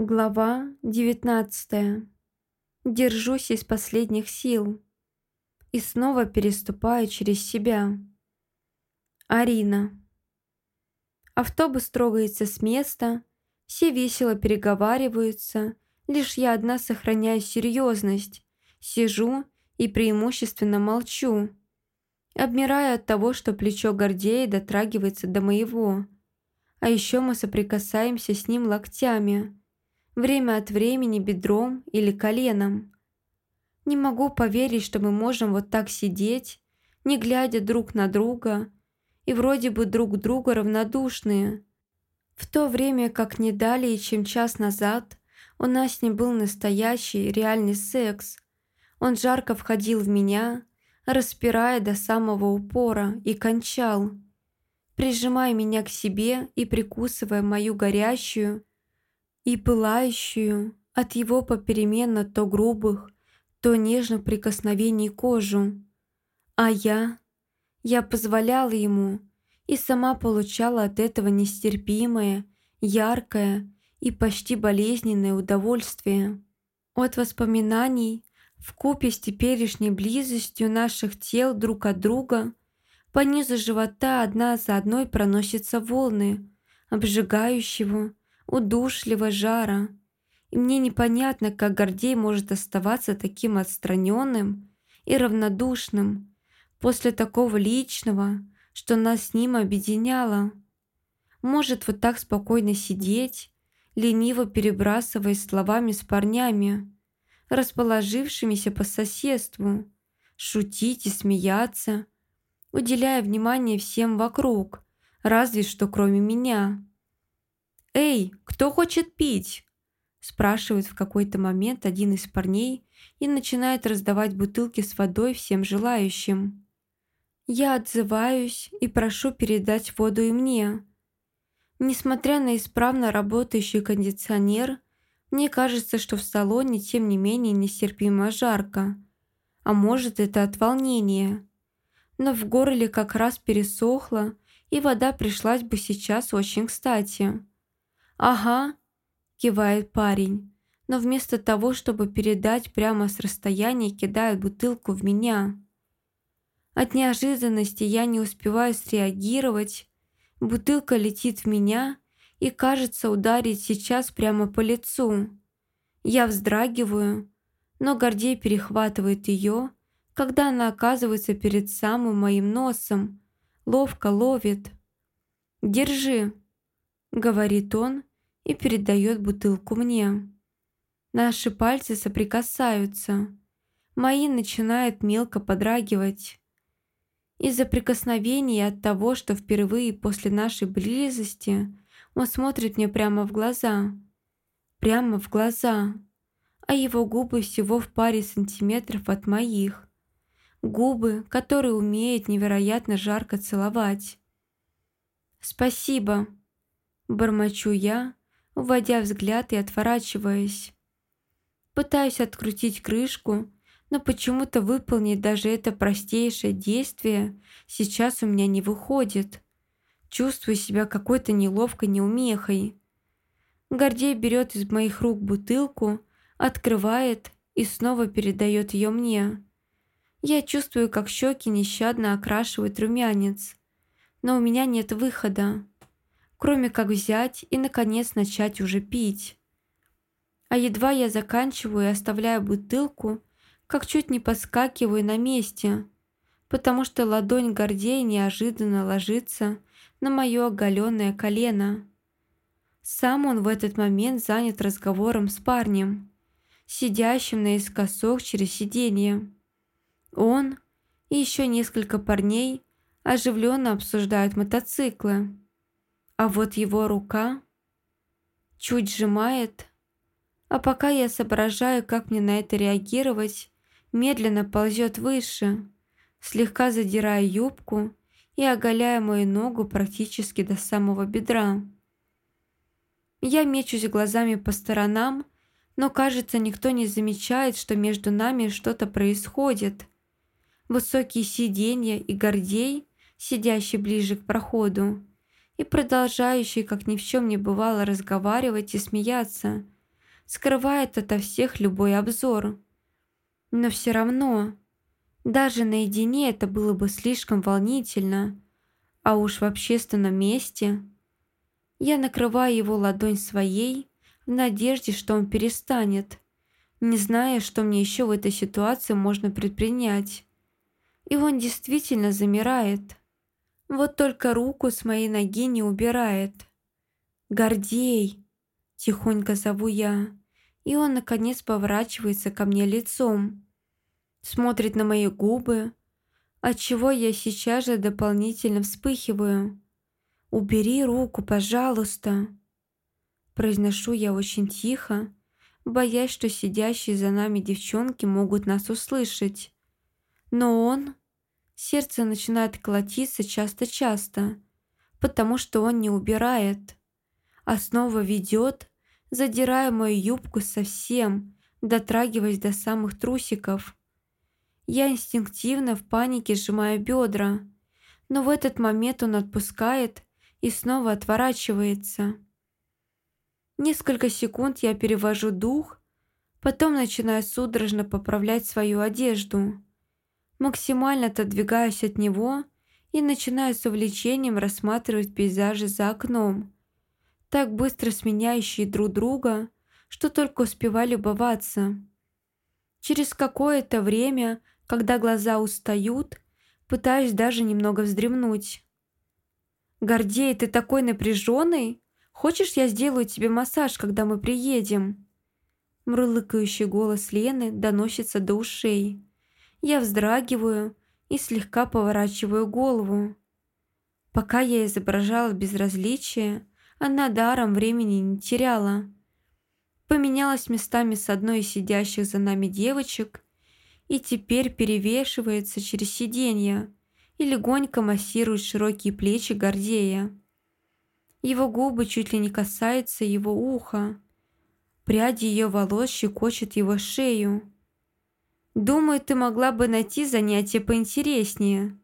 Глава 19. Держусь из последних сил. И снова переступаю через себя. Арина. Автобус трогается с места, все весело переговариваются, лишь я одна сохраняю серьезность, сижу и преимущественно молчу. Обмираю от того, что плечо Гордея дотрагивается до моего. А еще мы соприкасаемся с ним локтями – время от времени бедром или коленом. Не могу поверить, что мы можем вот так сидеть, не глядя друг на друга, и вроде бы друг друга равнодушные. В то время как не далее, чем час назад, у нас ним был настоящий, реальный секс. Он жарко входил в меня, распирая до самого упора, и кончал, прижимая меня к себе и прикусывая мою горящую, и пылающую от его попеременно то грубых, то нежных прикосновений кожу. А я... Я позволяла ему и сама получала от этого нестерпимое, яркое и почти болезненное удовольствие. От воспоминаний, в купе с теперешней близостью наших тел друг от друга, по низу живота одна за одной проносятся волны, обжигающего, удушливо, жара. И мне непонятно, как Гордей может оставаться таким отстраненным и равнодушным после такого личного, что нас с ним объединяло. Может вот так спокойно сидеть, лениво перебрасываясь словами с парнями, расположившимися по соседству, шутить и смеяться, уделяя внимание всем вокруг, разве что кроме меня. «Эй, кто хочет пить?» спрашивает в какой-то момент один из парней и начинает раздавать бутылки с водой всем желающим. Я отзываюсь и прошу передать воду и мне. Несмотря на исправно работающий кондиционер, мне кажется, что в салоне тем не менее нестерпимо жарко. А может, это от волнения. Но в горле как раз пересохло, и вода пришлась бы сейчас очень кстати. «Ага», – кивает парень, но вместо того, чтобы передать прямо с расстояния, кидает бутылку в меня. От неожиданности я не успеваю среагировать. Бутылка летит в меня и, кажется, ударить сейчас прямо по лицу. Я вздрагиваю, но Гордей перехватывает ее, когда она оказывается перед самым моим носом, ловко ловит. «Держи», — говорит он, и передает бутылку мне. Наши пальцы соприкасаются. Мои начинают мелко подрагивать. Из-за прикосновения от того, что впервые после нашей близости он смотрит мне прямо в глаза. Прямо в глаза. А его губы всего в паре сантиметров от моих. Губы, которые умеют невероятно жарко целовать. «Спасибо», – бормочу я, уводя взгляд и отворачиваясь. Пытаюсь открутить крышку, но почему-то выполнить даже это простейшее действие сейчас у меня не выходит. Чувствую себя какой-то неловкой неумехой. Гордей берет из моих рук бутылку, открывает и снова передает ее мне. Я чувствую, как щеки нещадно окрашивают румянец, но у меня нет выхода кроме как взять и, наконец, начать уже пить. А едва я заканчиваю и оставляю бутылку, как чуть не подскакиваю на месте, потому что ладонь Гордея неожиданно ложится на мое оголенное колено. Сам он в этот момент занят разговором с парнем, сидящим наискосок через сиденье. Он и еще несколько парней оживленно обсуждают мотоциклы. А вот его рука чуть сжимает, а пока я соображаю, как мне на это реагировать, медленно ползет выше, слегка задирая юбку и оголяя мою ногу практически до самого бедра. Я мечусь глазами по сторонам, но, кажется, никто не замечает, что между нами что-то происходит. Высокие сиденья и Гордей, сидящий ближе к проходу, и продолжающий, как ни в чем не бывало, разговаривать и смеяться, скрывает ото всех любой обзор. Но все равно, даже наедине это было бы слишком волнительно, а уж в общественном месте. Я накрываю его ладонь своей в надежде, что он перестанет, не зная, что мне еще в этой ситуации можно предпринять. И он действительно замирает. Вот только руку с моей ноги не убирает. «Гордей!» – тихонько зову я. И он, наконец, поворачивается ко мне лицом. Смотрит на мои губы, отчего я сейчас же дополнительно вспыхиваю. «Убери руку, пожалуйста!» Произношу я очень тихо, боясь, что сидящие за нами девчонки могут нас услышать. Но он Сердце начинает колотиться часто-часто, потому что он не убирает, а снова ведет, задирая мою юбку совсем, дотрагиваясь до самых трусиков. Я инстинктивно в панике сжимаю бедра, но в этот момент он отпускает и снова отворачивается. Несколько секунд я перевожу дух, потом начинаю судорожно поправлять свою одежду максимально отодвигаюсь от него и начинаю с увлечением рассматривать пейзажи за окном, так быстро сменяющие друг друга, что только успеваю любоваться. Через какое-то время, когда глаза устают, пытаюсь даже немного вздремнуть. «Гордей, ты такой напряженный? Хочешь, я сделаю тебе массаж, когда мы приедем?» Мурлыкающий голос Лены доносится до ушей. Я вздрагиваю и слегка поворачиваю голову. Пока я изображала безразличие, она даром времени не теряла. Поменялась местами с одной из сидящих за нами девочек и теперь перевешивается через сиденье и легонько массирует широкие плечи Гордея. Его губы чуть ли не касаются его уха. Пряди ее волос щекочет его шею. «Думаю, ты могла бы найти занятие поинтереснее»,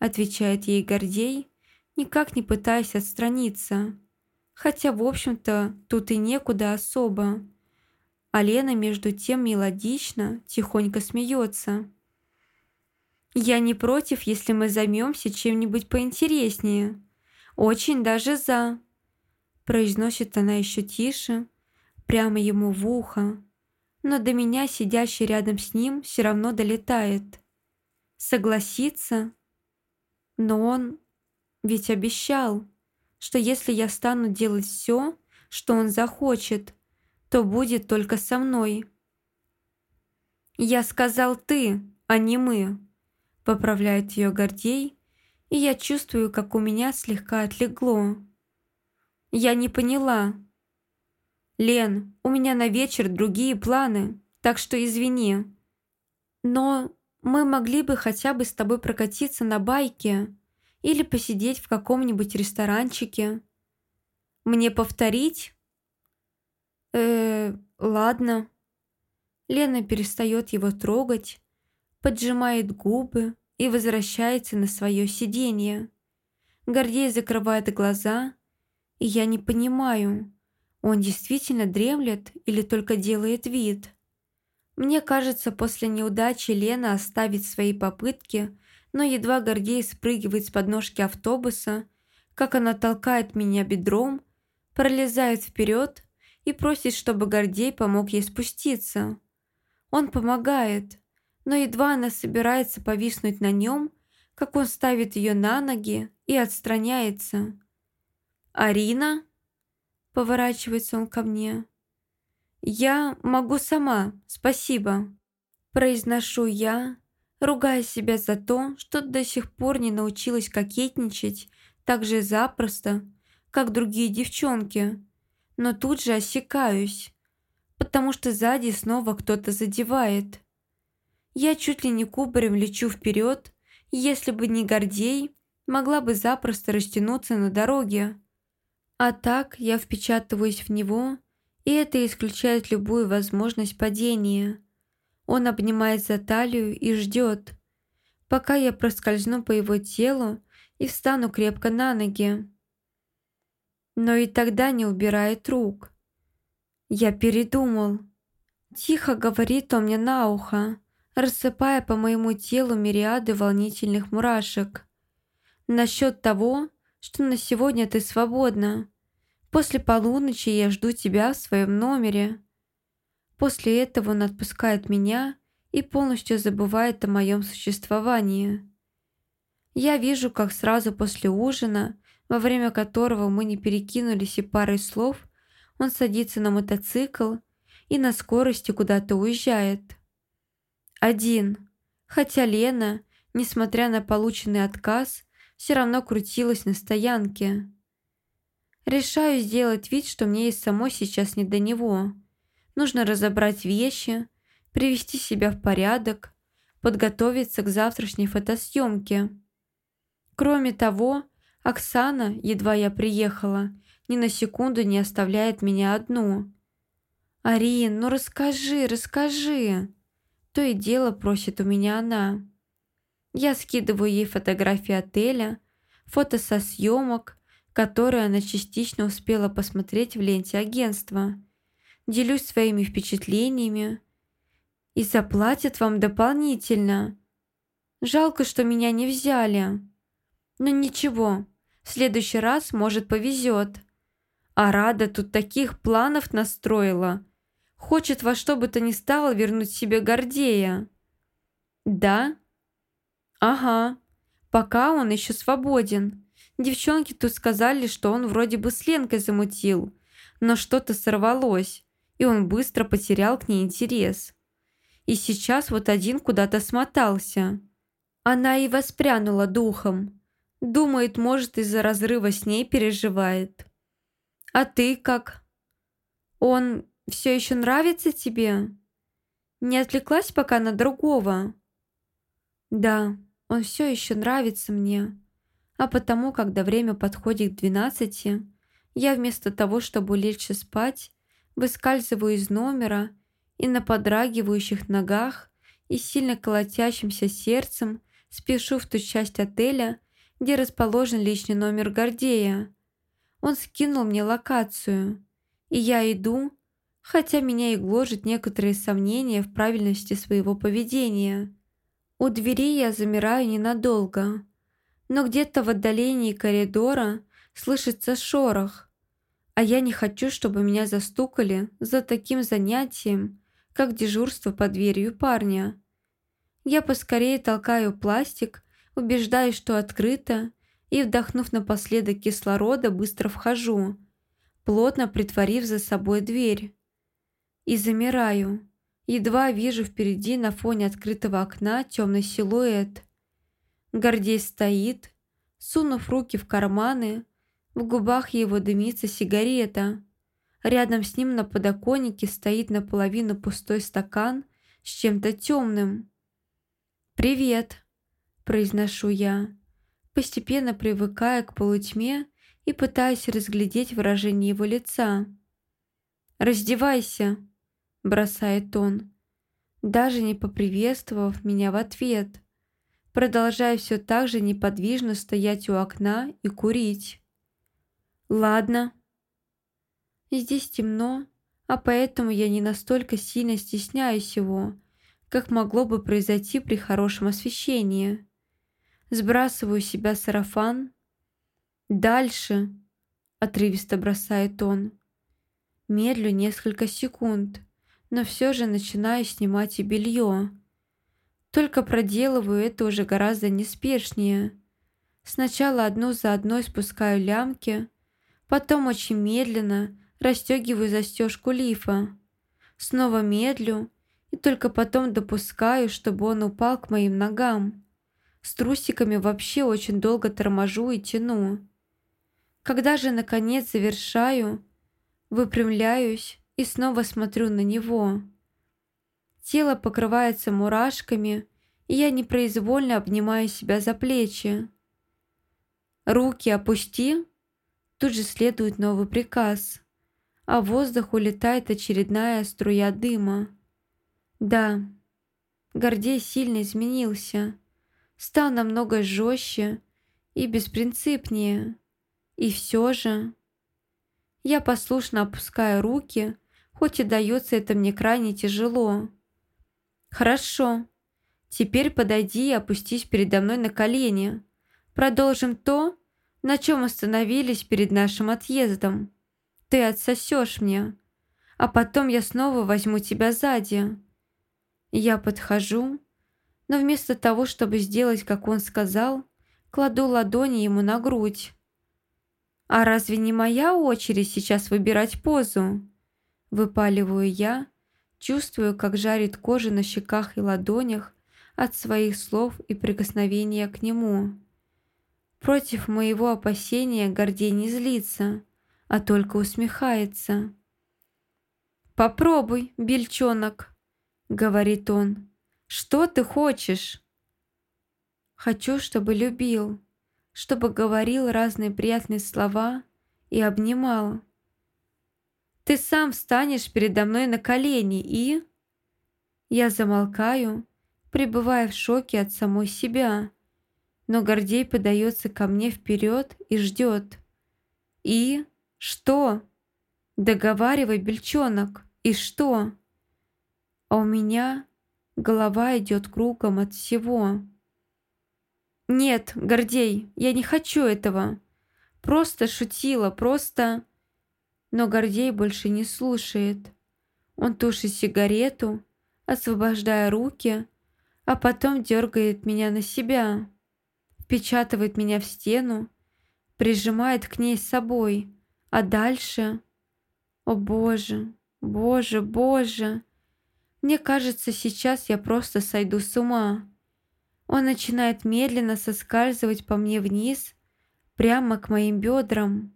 отвечает ей Гордей, никак не пытаясь отстраниться. Хотя, в общем-то, тут и некуда особо. А Лена, между тем, мелодично, тихонько смеется. «Я не против, если мы займемся чем-нибудь поинтереснее. Очень даже за», произносит она еще тише, прямо ему в ухо но до меня сидящий рядом с ним все равно долетает. Согласиться? Но он ведь обещал, что если я стану делать все, что он захочет, то будет только со мной. «Я сказал ты, а не мы», — поправляет ее Гордей, и я чувствую, как у меня слегка отлегло. «Я не поняла», «Лен, у меня на вечер другие планы, так что извини. Но мы могли бы хотя бы с тобой прокатиться на байке или посидеть в каком-нибудь ресторанчике. Мне повторить?» э ладно». Лена перестает его трогать, поджимает губы и возвращается на свое сиденье. Гордей закрывает глаза, и я не понимаю, он действительно дремлет или только делает вид? Мне кажется, после неудачи Лена оставит свои попытки, но едва Гордей спрыгивает с подножки автобуса, как она толкает меня бедром, пролезает вперед и просит, чтобы Гордей помог ей спуститься. Он помогает, но едва она собирается повиснуть на нем, как он ставит ее на ноги и отстраняется. «Арина?» Поворачивается он ко мне. «Я могу сама, спасибо», – произношу я, ругая себя за то, что до сих пор не научилась кокетничать так же запросто, как другие девчонки, но тут же осекаюсь, потому что сзади снова кто-то задевает. Я чуть ли не кубарем лечу вперед, если бы не Гордей, могла бы запросто растянуться на дороге. А так я впечатываюсь в него, и это исключает любую возможность падения. Он обнимает за талию и ждет, пока я проскользну по его телу и встану крепко на ноги. Но и тогда не убирает рук. Я передумал. Тихо говорит он мне на ухо, рассыпая по моему телу мириады волнительных мурашек. Насчет того, что на сегодня ты свободна. После полуночи я жду тебя в своем номере. После этого он отпускает меня и полностью забывает о моем существовании. Я вижу, как сразу после ужина, во время которого мы не перекинулись и парой слов, он садится на мотоцикл и на скорости куда-то уезжает. Один, хотя Лена, несмотря на полученный отказ, все равно крутилась на стоянке. Решаю сделать вид, что мне и самой сейчас не до него. Нужно разобрать вещи, привести себя в порядок, подготовиться к завтрашней фотосъемке. Кроме того, Оксана, едва я приехала, ни на секунду не оставляет меня одну. «Арин, ну расскажи, расскажи!» То и дело просит у меня она. Я скидываю ей фотографии отеля, фото со съемок, которые она частично успела посмотреть в ленте агентства. Делюсь своими впечатлениями. И заплатят вам дополнительно. Жалко, что меня не взяли. Но ничего, в следующий раз, может, повезет. А Рада тут таких планов настроила. Хочет во что бы то ни стало вернуть себе Гордея. Да? Ага. Пока он еще свободен. Девчонки тут сказали, что он вроде бы с Ленкой замутил, но что-то сорвалось, и он быстро потерял к ней интерес. И сейчас вот один куда-то смотался. Она и воспрянула духом. Думает, может, из-за разрыва с ней переживает. А ты как? Он все еще нравится тебе? Не отвлеклась пока на другого? Да, он все еще нравится мне. А потому, когда время подходит к двенадцати, я вместо того, чтобы лечь спать, выскальзываю из номера и на подрагивающих ногах и сильно колотящимся сердцем спешу в ту часть отеля, где расположен личный номер Гордея. Он скинул мне локацию, и я иду, хотя меня и гложет некоторые сомнения в правильности своего поведения. У двери я замираю ненадолго, но где-то в отдалении коридора слышится шорох, а я не хочу, чтобы меня застукали за таким занятием, как дежурство под дверью парня. Я поскорее толкаю пластик, убеждаюсь, что открыто, и, вдохнув напоследок кислорода, быстро вхожу, плотно притворив за собой дверь. И замираю. Едва вижу впереди на фоне открытого окна темный силуэт. Гордей стоит, сунув руки в карманы, в губах его дымится сигарета. Рядом с ним на подоконнике стоит наполовину пустой стакан с чем-то темным. «Привет», – произношу я постепенно привыкая к полутьме и пытаясь разглядеть выражение его лица. «Раздевайся», – бросает он, даже не поприветствовав меня в ответ, продолжая все так же неподвижно стоять у окна и курить. «Ладно». Здесь темно, а поэтому я не настолько сильно стесняюсь его, как могло бы произойти при хорошем освещении. Сбрасываю себя сарафан. «Дальше!» – отрывисто бросает он. Медлю несколько секунд, но все же начинаю снимать и белье. Только проделываю это уже гораздо неспешнее. Сначала одну за одной спускаю лямки, потом очень медленно расстегиваю застежку лифа. Снова медлю и только потом допускаю, чтобы он упал к моим ногам. С трусиками вообще очень долго торможу и тяну. Когда же, наконец, завершаю, выпрямляюсь и снова смотрю на него. Тело покрывается мурашками, и я непроизвольно обнимаю себя за плечи. «Руки опусти!» Тут же следует новый приказ, а в воздух улетает очередная струя дыма. Да, Гордей сильно изменился стал намного жестче и беспринципнее. И все же... Я послушно опускаю руки, хоть и дается это мне крайне тяжело. «Хорошо. Теперь подойди и опустись передо мной на колени. Продолжим то, на чем остановились перед нашим отъездом. Ты отсосешь мне, а потом я снова возьму тебя сзади». Я подхожу, но вместо того, чтобы сделать, как он сказал, кладу ладони ему на грудь. «А разве не моя очередь сейчас выбирать позу?» Выпаливаю я, чувствую, как жарит кожа на щеках и ладонях от своих слов и прикосновения к нему. Против моего опасения Гордей не злится, а только усмехается. «Попробуй, бельчонок», — говорит он. «Что ты хочешь?» «Хочу, чтобы любил, чтобы говорил разные приятные слова и обнимал. Ты сам встанешь передо мной на колени и...» Я замолкаю, пребывая в шоке от самой себя, но Гордей подается ко мне вперед и ждет. «И? Что?» «Договаривай, бельчонок, и что?» А у меня голова идет кругом от всего. «Нет, Гордей, я не хочу этого. Просто шутила, просто...» Но Гордей больше не слушает. Он тушит сигарету, освобождая руки, а потом дергает меня на себя, впечатывает меня в стену, прижимает к ней с собой, а дальше... О боже, боже, боже! Мне кажется, сейчас я просто сойду с ума. Он начинает медленно соскальзывать по мне вниз, прямо к моим бедрам.